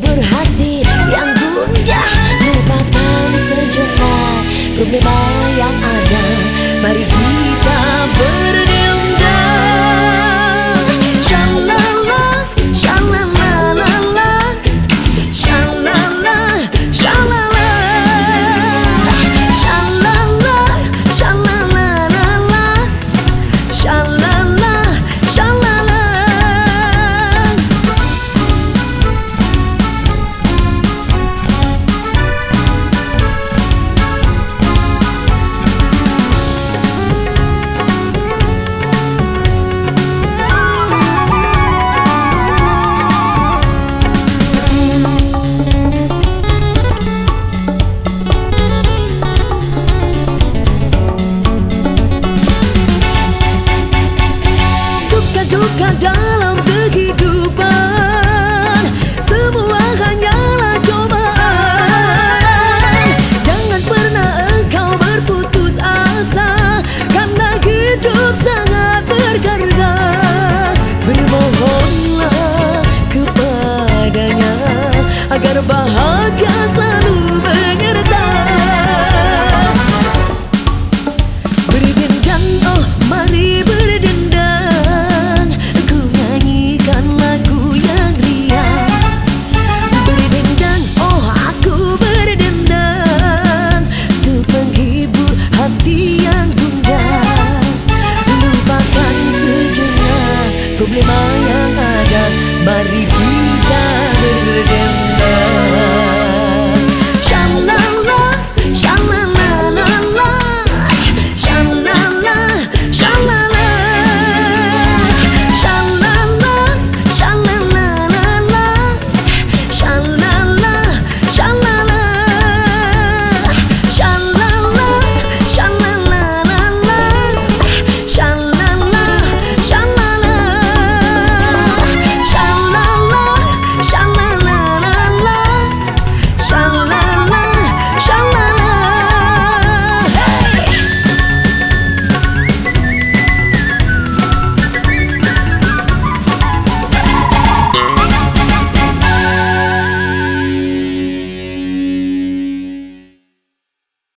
berhati yang gundah lupakan sejenak problema. done. problema yang ada Mari kita berdamai.